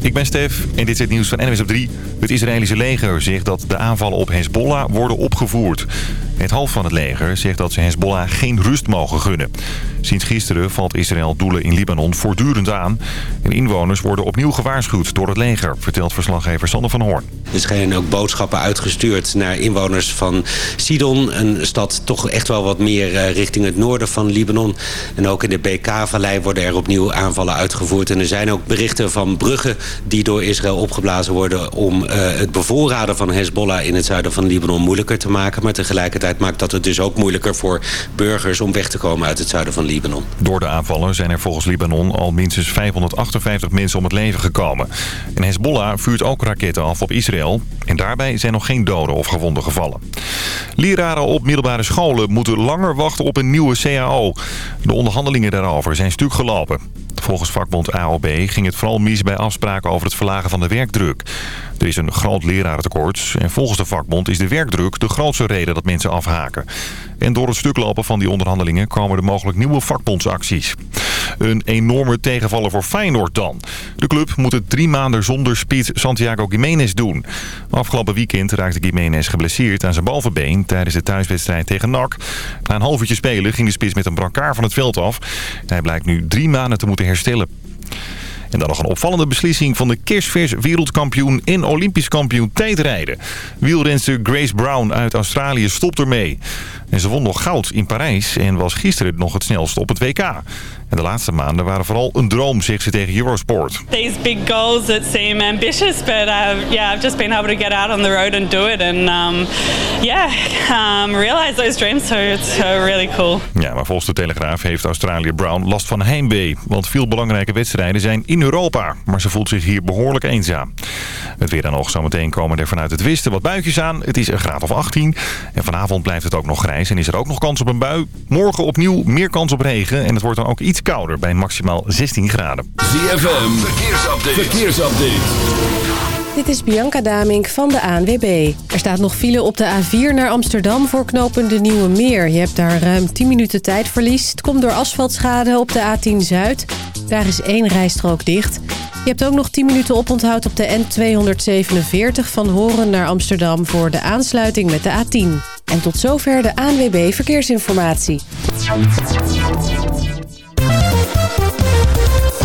Ik ben Stef en dit is het nieuws van NWS op 3. Het Israëlische leger zegt dat de aanvallen op Hezbollah worden opgevoerd. Het half van het leger zegt dat ze Hezbollah geen rust mogen gunnen. Sinds gisteren valt Israël doelen in Libanon voortdurend aan. En inwoners worden opnieuw gewaarschuwd door het leger, vertelt verslaggever Sander van Hoorn. Er zijn ook boodschappen uitgestuurd naar inwoners van Sidon. Een stad toch echt wel wat meer eh, richting het noorden van Libanon. En ook in de BK-vallei worden er opnieuw aanvallen uitgevoerd. En er zijn ook berichten van bruggen die door Israël opgeblazen worden... om uh, het bevoorraden van Hezbollah in het zuiden van Libanon moeilijker te maken. Maar tegelijkertijd maakt dat het dus ook moeilijker voor burgers... om weg te komen uit het zuiden van Libanon. Door de aanvallen zijn er volgens Libanon al minstens 558 mensen om het leven gekomen. En Hezbollah vuurt ook raketten af op Israël. En daarbij zijn nog geen doden of gewonden gevallen. Leraren op middelbare scholen moeten langer wachten op een nieuwe CAO. De onderhandelingen daarover zijn stuk gelopen. Volgens vakbond AOB ging het vooral mis bij afspraken over het verlagen van de werkdruk. Er is een groot lerarentekort en volgens de vakbond is de werkdruk de grootste reden dat mensen afhaken. En door het stuk lopen van die onderhandelingen komen er mogelijk nieuwe vakbondsacties. Een enorme tegenvaller voor Feyenoord dan. De club moet het drie maanden zonder spits Santiago Gimenez doen. Afgelopen weekend raakte Gimenez geblesseerd aan zijn bovenbeen tijdens de thuiswedstrijd tegen NAC. Na een half uurtje spelen ging de spits met een brancard van het veld af. Hij blijkt nu drie maanden te moeten herstellen. En dan nog een opvallende beslissing van de kerstvers wereldkampioen en olympisch kampioen tijdrijden. Wielrenster Grace Brown uit Australië stopt ermee. En ze won nog goud in Parijs en was gisteren nog het snelst op het WK. En de laatste maanden waren vooral een droom, zegt ze tegen Eurosport. These big goals that seem ambitious, but uh, yeah, I've just been able to get out on the road and do it. And um, yeah, um, realize those dreams, so it's uh, really cool. Ja, maar volgens de Telegraaf heeft Australië Brown last van heimwee. Want veel belangrijke wedstrijden zijn in Europa. Maar ze voelt zich hier behoorlijk eenzaam. Het weer dan nog. Zometeen komen er vanuit het westen wat buitjes aan. Het is een graad of 18. En vanavond blijft het ook nog grijs en is er ook nog kans op een bui. Morgen opnieuw meer kans op regen. En het wordt dan ook iets kouder bij maximaal 16 graden. ZFM, verkeersupdate. verkeersupdate. Dit is Bianca Damink van de ANWB. Er staat nog file op de A4 naar Amsterdam voor knopende Nieuwe Meer. Je hebt daar ruim 10 minuten tijdverlies. Het komt door asfaltschade op de A10 Zuid. Daar is één rijstrook dicht. Je hebt ook nog 10 minuten oponthoud op de N247 van Horen naar Amsterdam... voor de aansluiting met de A10. En tot zover de ANWB Verkeersinformatie.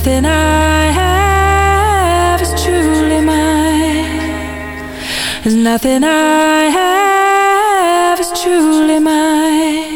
Nothing I have is truly mine. There's nothing I have is truly mine.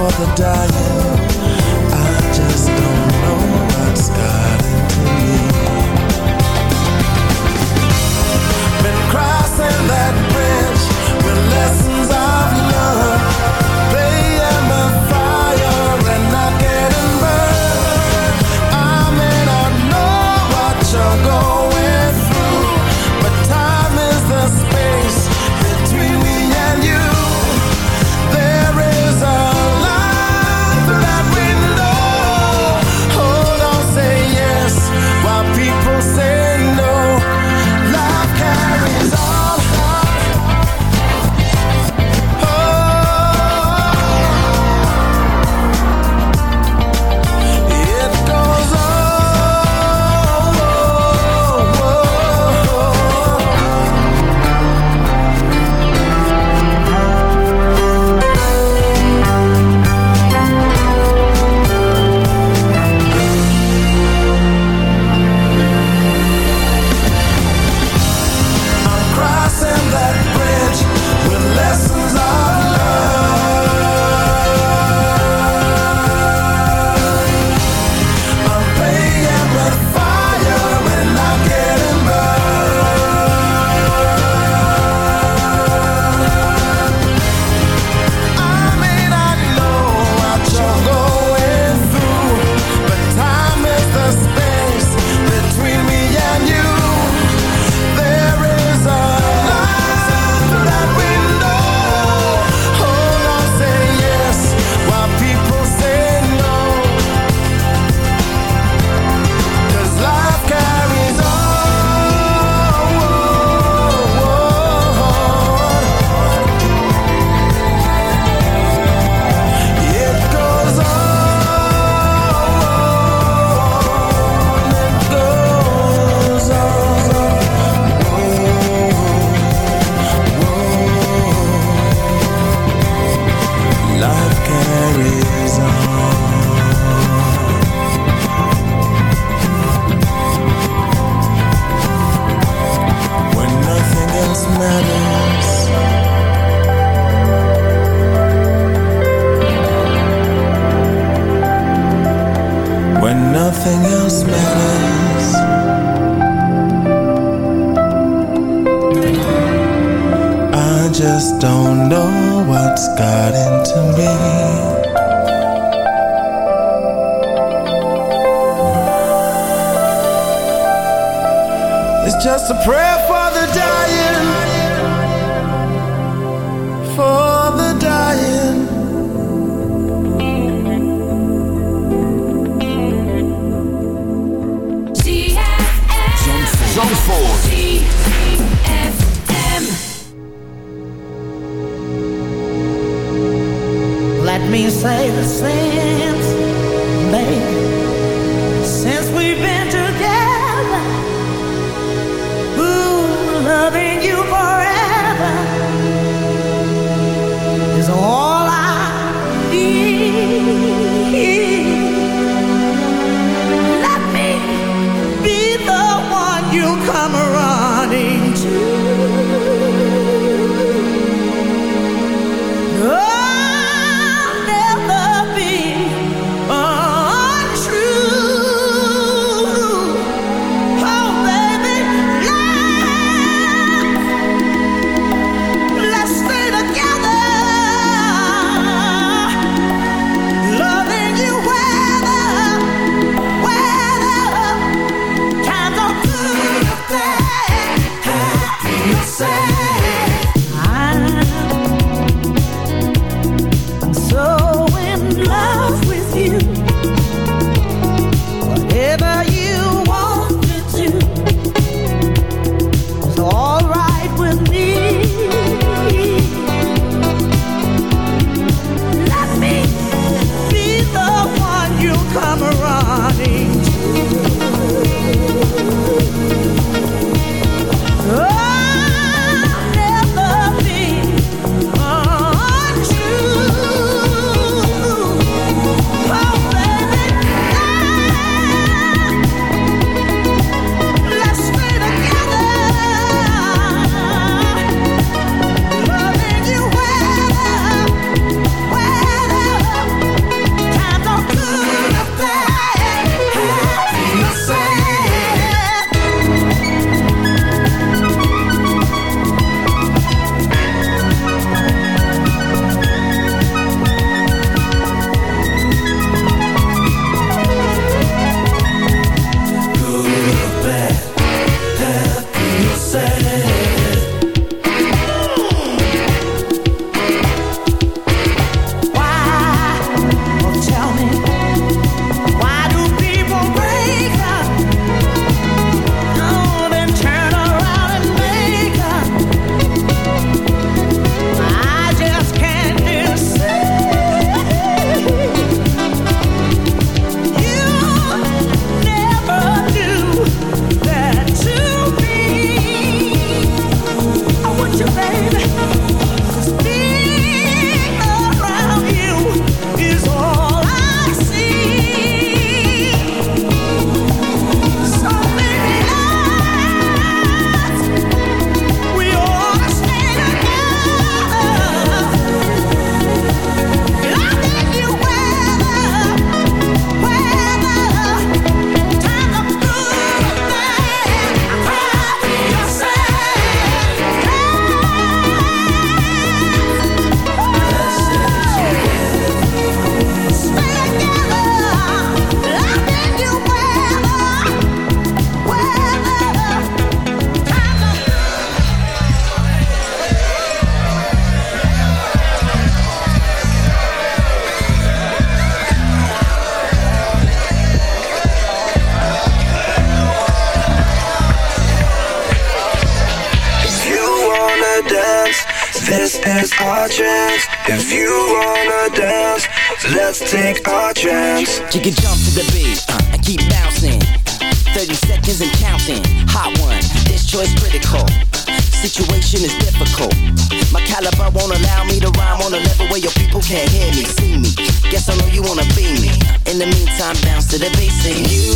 For the dying.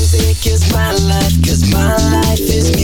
Music is my life, cause my life is music.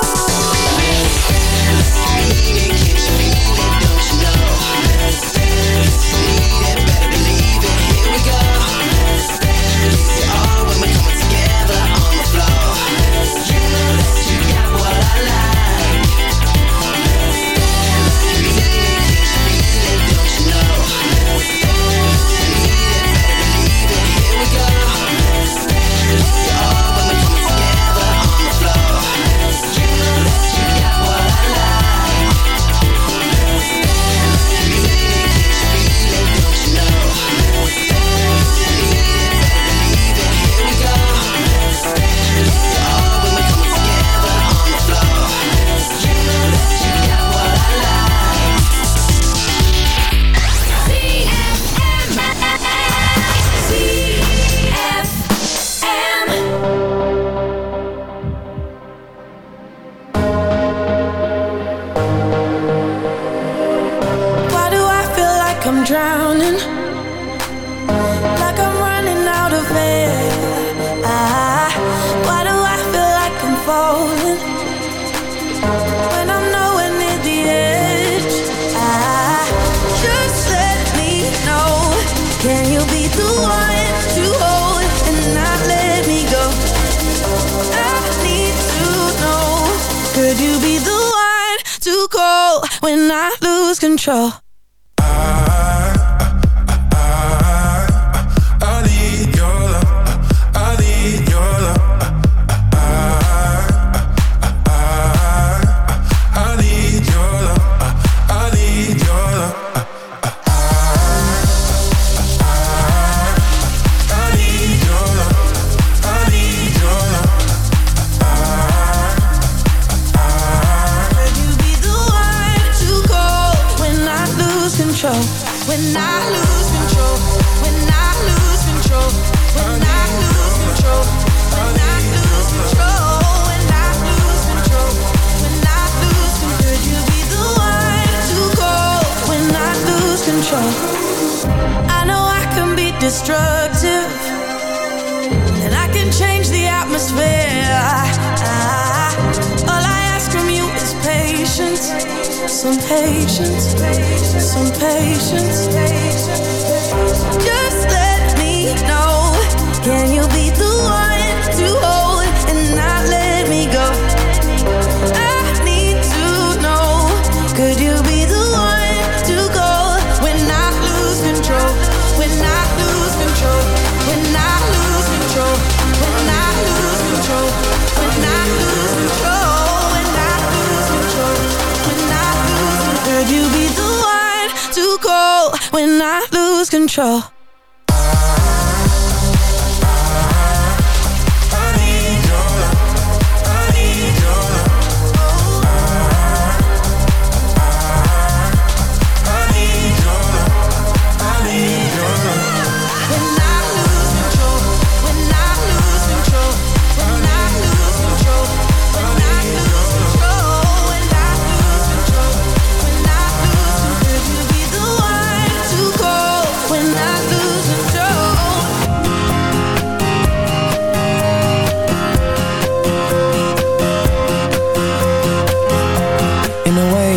control.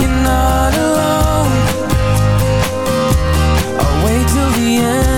you're not alone. I'll wait till the end.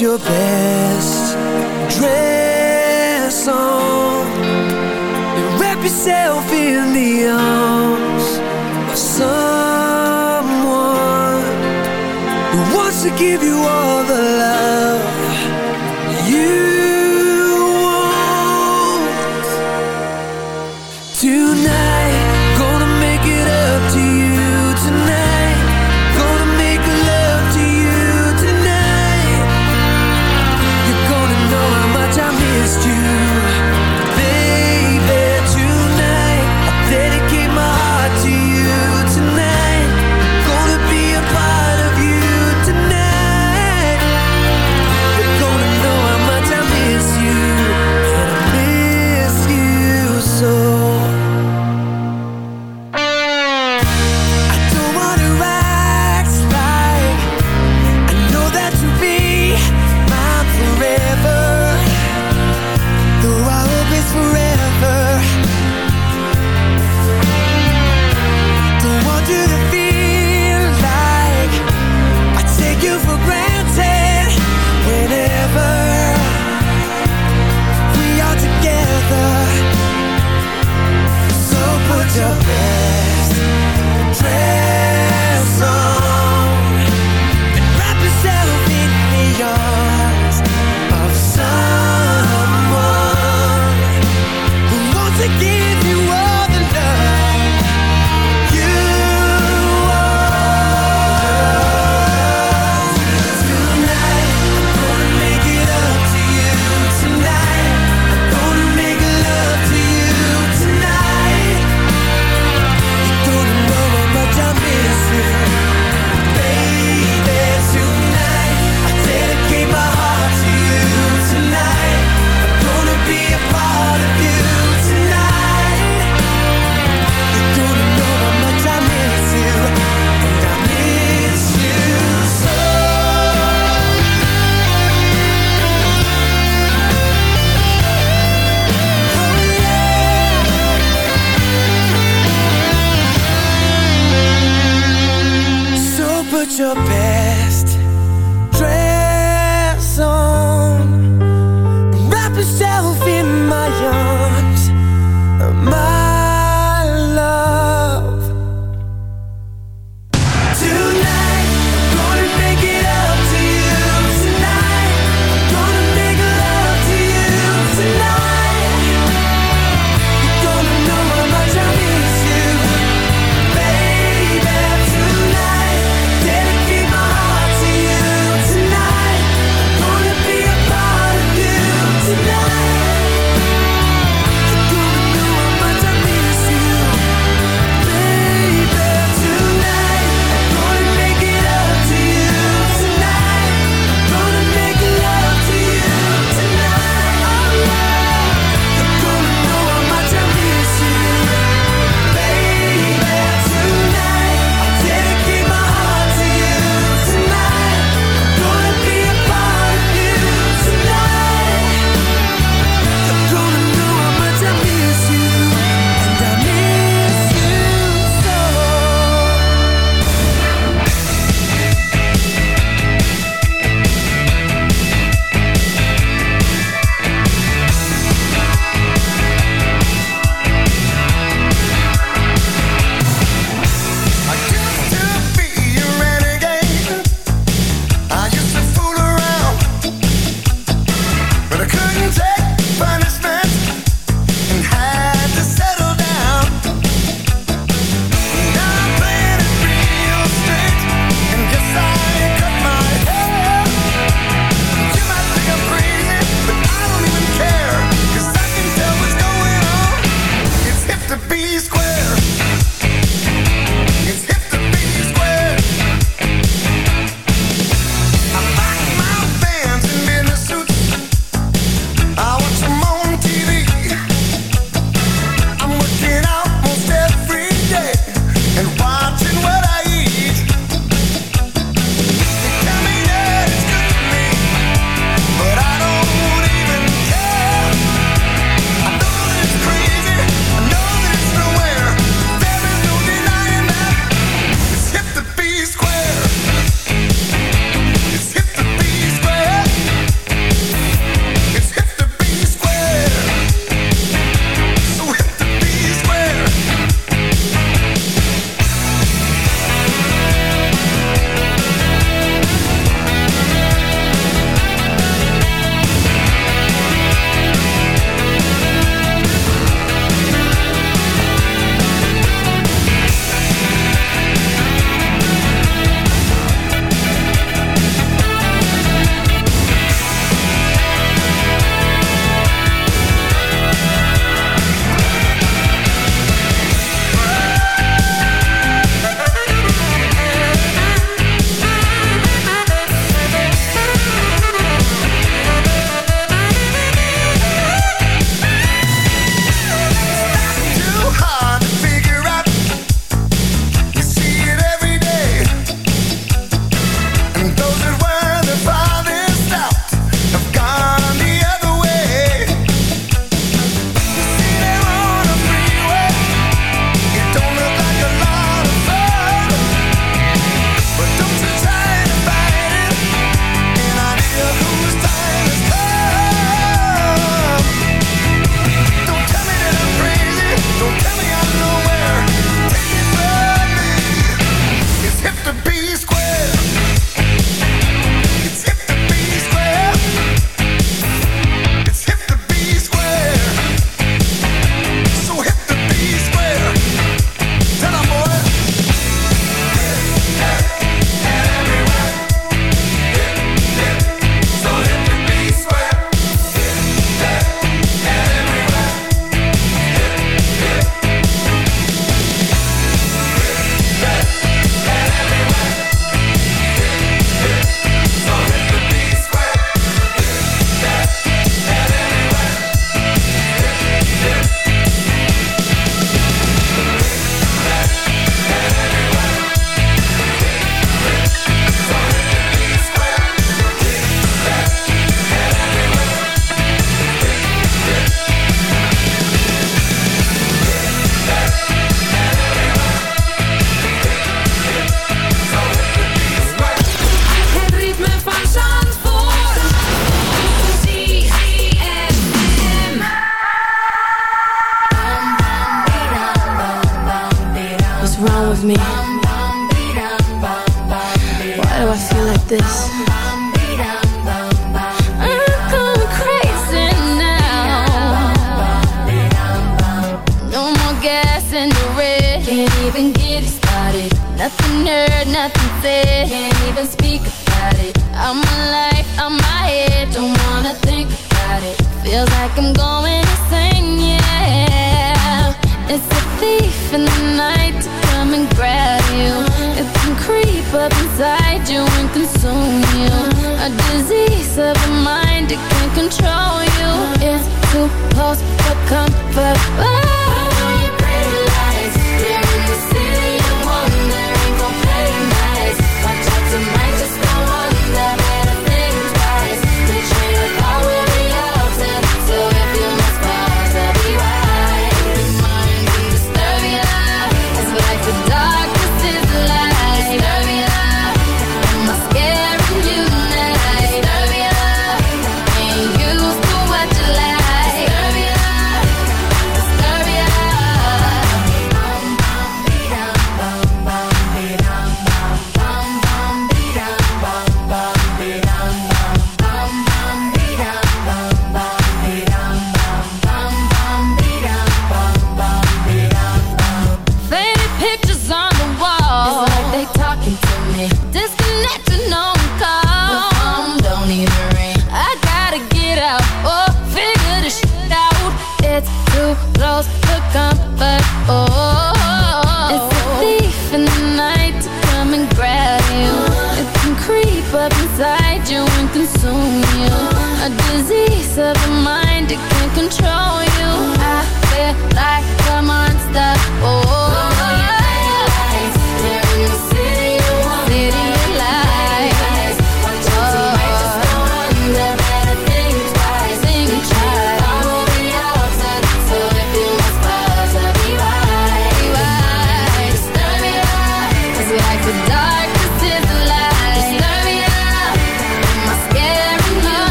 your best dress on and wrap yourself in the arms of someone who wants to give you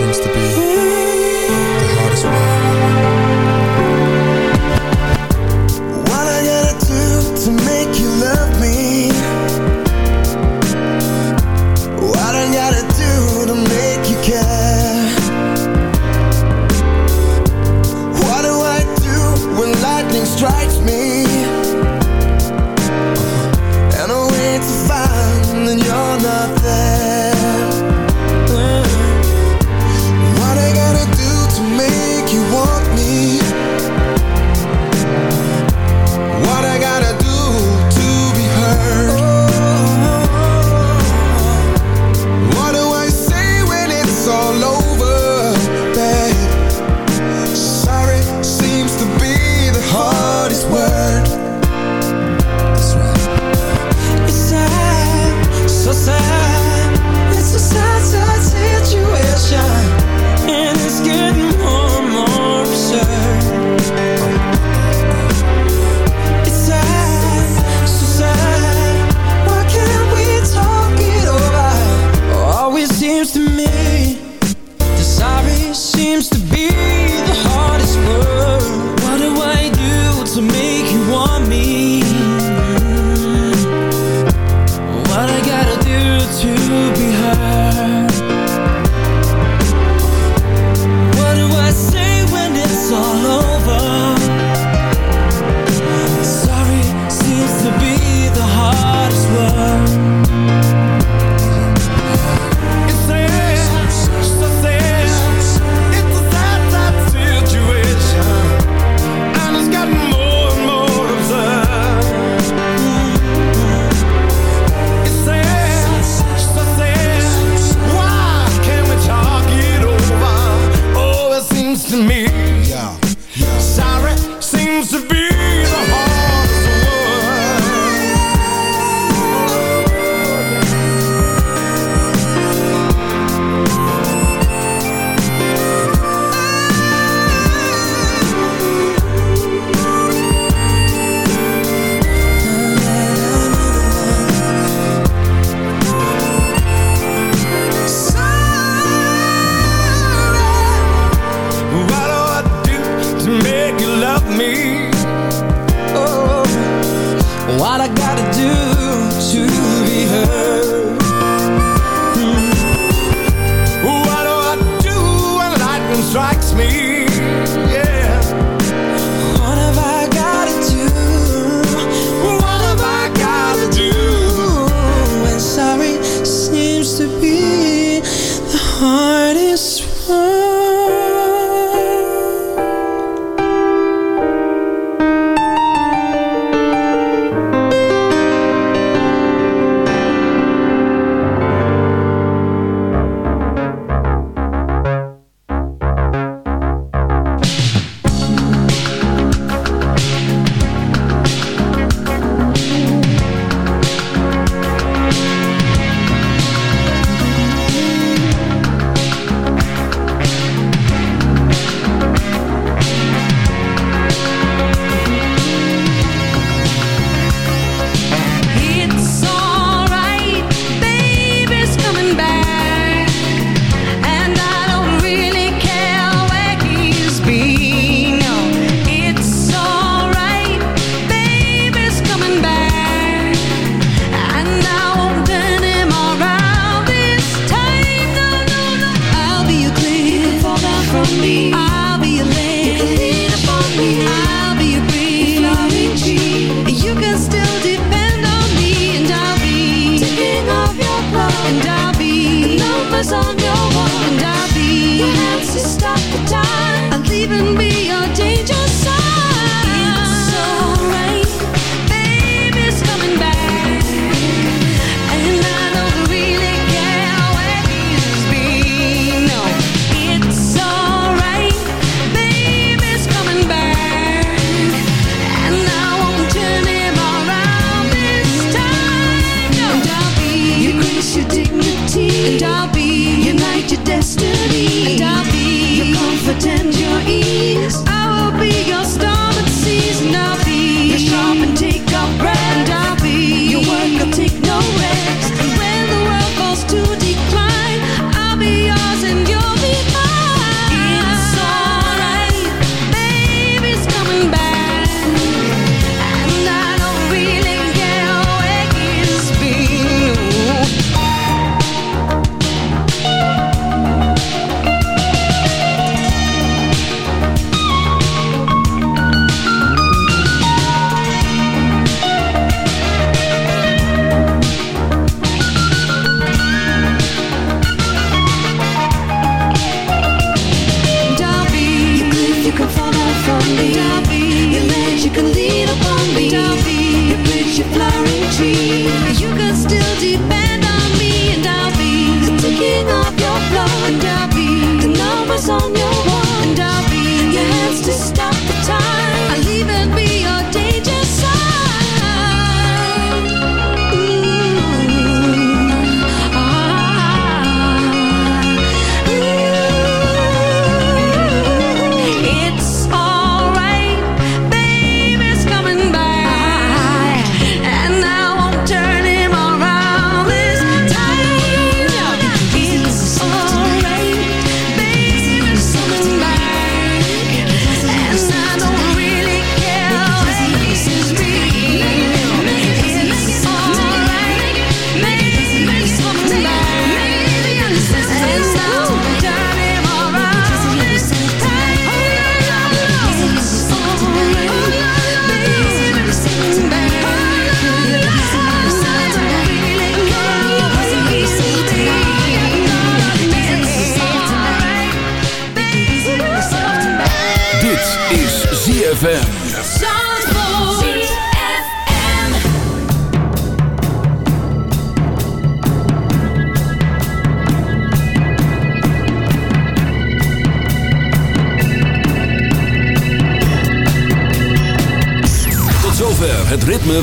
seems to be